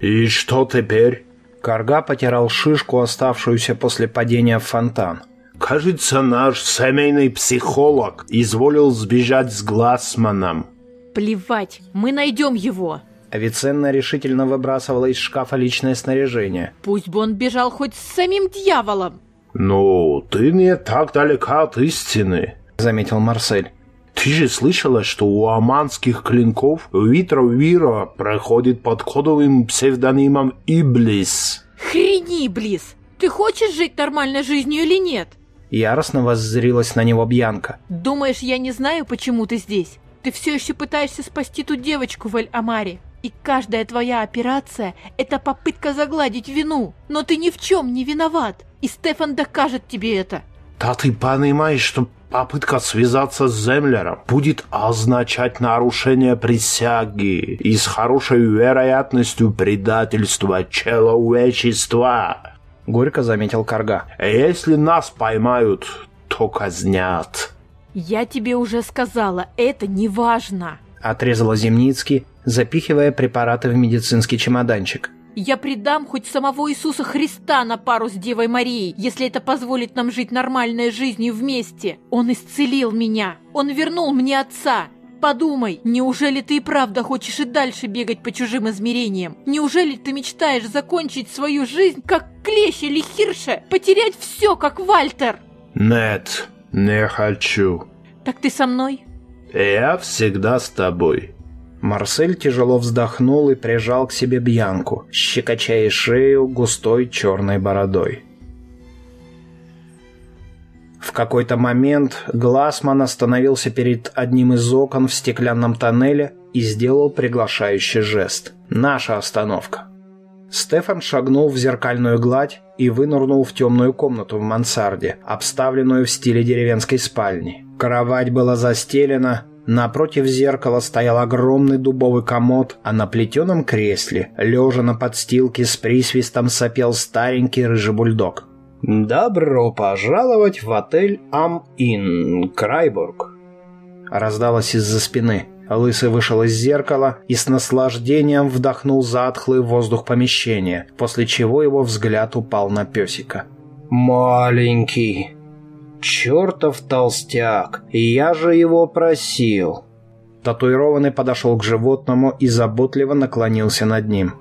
«И что теперь?» Карга потирал шишку, оставшуюся после падения в фонтан. Кажется, наш семейный психолог изволил сбежать с Глассманом. Плевать, мы найдем его. Авиценна решительно выбрасывала из шкафа личное снаряжение. Пусть бы он бежал хоть с самим дьяволом. «Ну, ты не так далека от истины», — заметил Марсель. «Ты же слышала, что у аманских клинков Витра Вира проходит под кодовым псевдонимом Иблис». «Хрени, Иблис! Ты хочешь жить нормальной жизнью или нет?» Яростно воззрилась на него Бьянка. «Думаешь, я не знаю, почему ты здесь? Ты все еще пытаешься спасти ту девочку в Эль-Амаре. И каждая твоя операция – это попытка загладить вину. Но ты ни в чем не виноват. И Стефан докажет тебе это». «Да ты понимаешь, что попытка связаться с Землером будет означать нарушение присяги и с хорошей вероятностью предательства человечества». — горько заметил Карга. «Если нас поймают, то казнят». «Я тебе уже сказала, это не важно», — отрезала Земницкий, запихивая препараты в медицинский чемоданчик. «Я предам хоть самого Иисуса Христа на пару с Девой Марией, если это позволит нам жить нормальной жизнью вместе. Он исцелил меня, он вернул мне отца, Подумай, неужели ты и правда хочешь и дальше бегать по чужим измерениям? Неужели ты мечтаешь закончить свою жизнь, как клещ или хирша, потерять все, как Вальтер? Нет, не хочу. Так ты со мной? Я всегда с тобой. Марсель тяжело вздохнул и прижал к себе Бьянку, щекочая шею густой черной бородой. В какой-то момент Глассман остановился перед одним из окон в стеклянном тоннеле и сделал приглашающий жест. «Наша остановка». Стефан шагнул в зеркальную гладь и вынырнул в темную комнату в мансарде, обставленную в стиле деревенской спальни. Кровать была застелена, напротив зеркала стоял огромный дубовый комод, а на плетеном кресле, лежа на подстилке с присвистом, сопел старенький рыжий бульдог. «Добро пожаловать в отель Ам-Ин, Крайбург!» Раздалось из-за спины. Лысый вышел из зеркала и с наслаждением вдохнул затхлый воздух помещения, после чего его взгляд упал на песика. «Маленький! Чертов толстяк! Я же его просил!» Татуированный подошел к животному и заботливо наклонился над ним.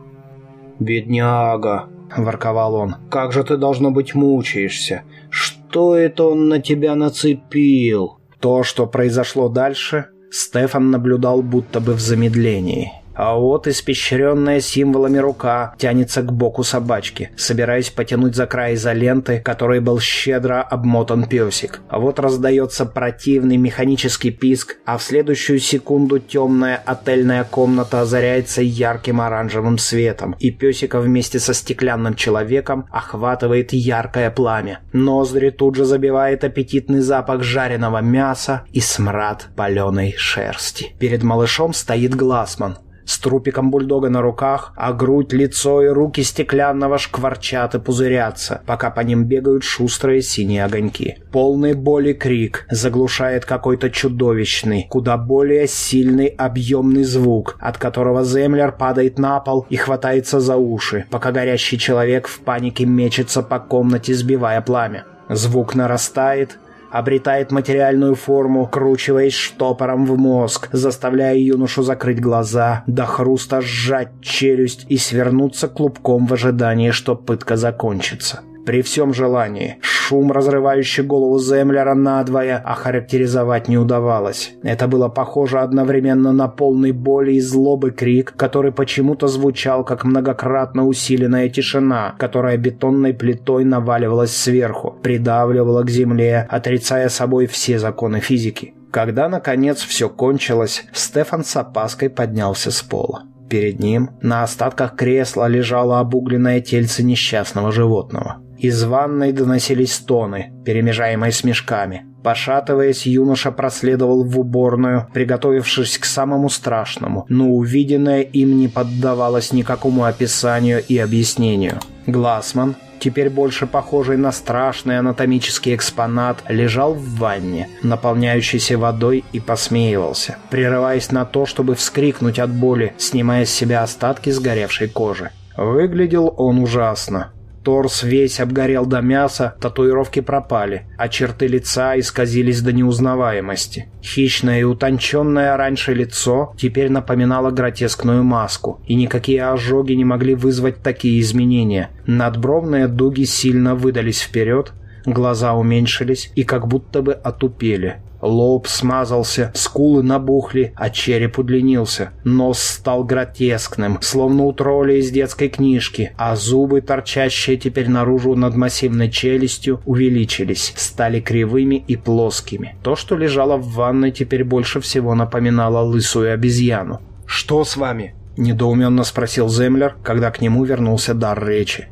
«Бедняга!» — ворковал он. «Как же ты, должно быть, мучаешься? Что это он на тебя нацепил?» То, что произошло дальше, Стефан наблюдал будто бы в замедлении. А вот испещренная символами рука тянется к боку собачки, собираясь потянуть за край изоленты, которой был щедро обмотан песик. А вот раздается противный механический писк, а в следующую секунду темная отельная комната озаряется ярким оранжевым светом, и песика вместе со стеклянным человеком охватывает яркое пламя. Ноздри тут же забивает аппетитный запах жареного мяса и смрад паленой шерсти. Перед малышом стоит Глассман с трупиком бульдога на руках, а грудь, лицо и руки стеклянного шкварчат и пузырятся, пока по ним бегают шустрые синие огоньки. Полный боли крик заглушает какой-то чудовищный, куда более сильный объемный звук, от которого Землер падает на пол и хватается за уши, пока горящий человек в панике мечется по комнате, сбивая пламя. Звук нарастает, обретает материальную форму, кручиваясь штопором в мозг, заставляя юношу закрыть глаза, до хруста сжать челюсть и свернуться клубком в ожидании, что пытка закончится. При всем желании шум, разрывающий голову Землера надвое, охарактеризовать не удавалось. Это было похоже одновременно на полный боли и злобы крик, который почему-то звучал как многократно усиленная тишина, которая бетонной плитой наваливалась сверху, придавливала к земле, отрицая собой все законы физики. Когда, наконец, все кончилось, Стефан с опаской поднялся с пола. Перед ним на остатках кресла лежало обугленное тельце несчастного животного. Из ванной доносились стоны, перемежаемые смешками. Пошатываясь, юноша проследовал в уборную, приготовившись к самому страшному, но увиденное им не поддавалось никакому описанию и объяснению. Глассман, теперь больше похожий на страшный анатомический экспонат, лежал в ванне, наполняющейся водой и посмеивался, прерываясь на то, чтобы вскрикнуть от боли, снимая с себя остатки сгоревшей кожи. Выглядел он ужасно. Торс весь обгорел до мяса, татуировки пропали, а черты лица исказились до неузнаваемости. Хищное и утонченное раньше лицо теперь напоминало гротескную маску, и никакие ожоги не могли вызвать такие изменения. Надбровные дуги сильно выдались вперед, глаза уменьшились и как будто бы отупели. Лоб смазался, скулы набухли, а череп удлинился. Нос стал гротескным, словно у тролля из детской книжки, а зубы, торчащие теперь наружу над массивной челюстью, увеличились, стали кривыми и плоскими. То, что лежало в ванной, теперь больше всего напоминало лысую обезьяну. «Что с вами?» — недоуменно спросил Землер, когда к нему вернулся дар речи.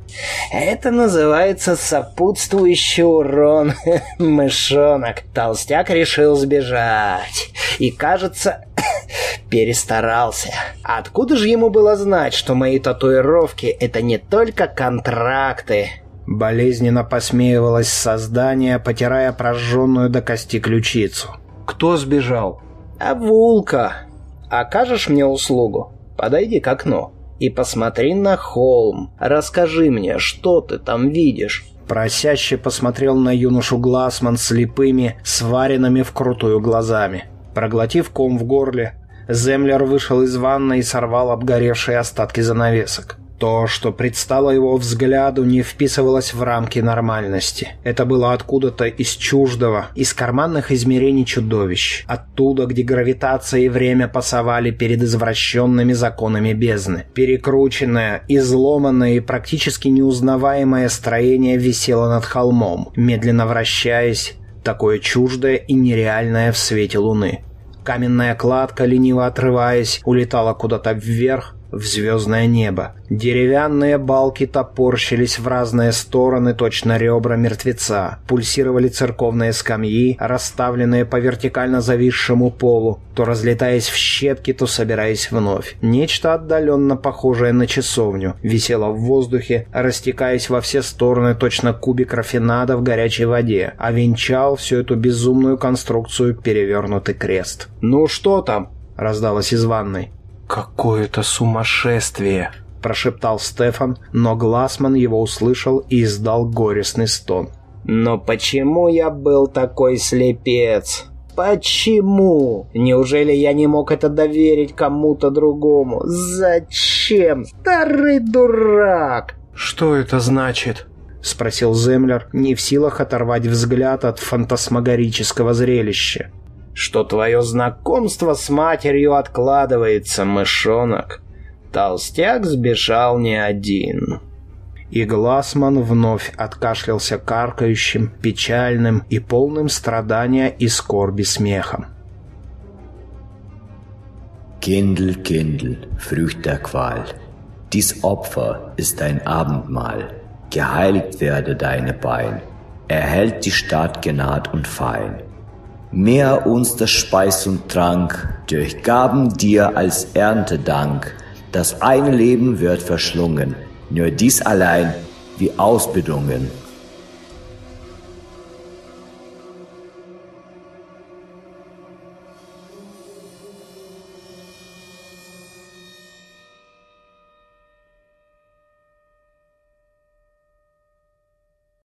«Это называется сопутствующий урон, мышонок. Толстяк решил сбежать. И, кажется, перестарался. Откуда же ему было знать, что мои татуировки — это не только контракты?» Болезненно посмеивалось создание, потирая прожженную до кости ключицу. «Кто сбежал?» «А Вулка. Окажешь мне услугу?» Подойди к окну и посмотри на холм. Расскажи мне, что ты там видишь». Просяще посмотрел на юношу Глассман слепыми, сваренными вкрутую глазами. Проглотив ком в горле, Землер вышел из ванны и сорвал обгоревшие остатки занавесок. То, что предстало его взгляду, не вписывалось в рамки нормальности. Это было откуда-то из чуждого, из карманных измерений чудовищ. Оттуда, где гравитация и время пасовали перед извращенными законами бездны. Перекрученное, изломанное и практически неузнаваемое строение висело над холмом, медленно вращаясь, такое чуждое и нереальное в свете луны. Каменная кладка, лениво отрываясь, улетала куда-то вверх, в звездное небо. Деревянные балки топорщились в разные стороны, точно ребра мертвеца. Пульсировали церковные скамьи, расставленные по вертикально зависшему полу, то разлетаясь в щепки, то собираясь вновь. Нечто отдаленно похожее на часовню висело в воздухе, растекаясь во все стороны, точно кубик рафинада в горячей воде, а венчал всю эту безумную конструкцию перевернутый крест. «Ну что там?» — раздалось из ванной. «Какое-то сумасшествие!» — прошептал Стефан, но Глассман его услышал и издал горестный стон. «Но почему я был такой слепец? Почему? Неужели я не мог это доверить кому-то другому? Зачем? Старый дурак!» «Что это значит?» — спросил Землер, не в силах оторвать взгляд от фантасмагорического зрелища. «Что твое знакомство с матерью откладывается, мышонок. Толстяк сбежал не один». И Глассман вновь откашлялся каркающим, печальным и полным страдания и скорби смехом. Kindl, Kindl, Frücht der Qual, dies Opfer ist dein Abendmahl geheiligt werde deine Bein, erhält die Stadt genaht und fein. Mehr uns das Speis und Trank, durch Gaben dir als Erntedank, das eine Leben wird verschlungen, nur dies allein wie ausbedungen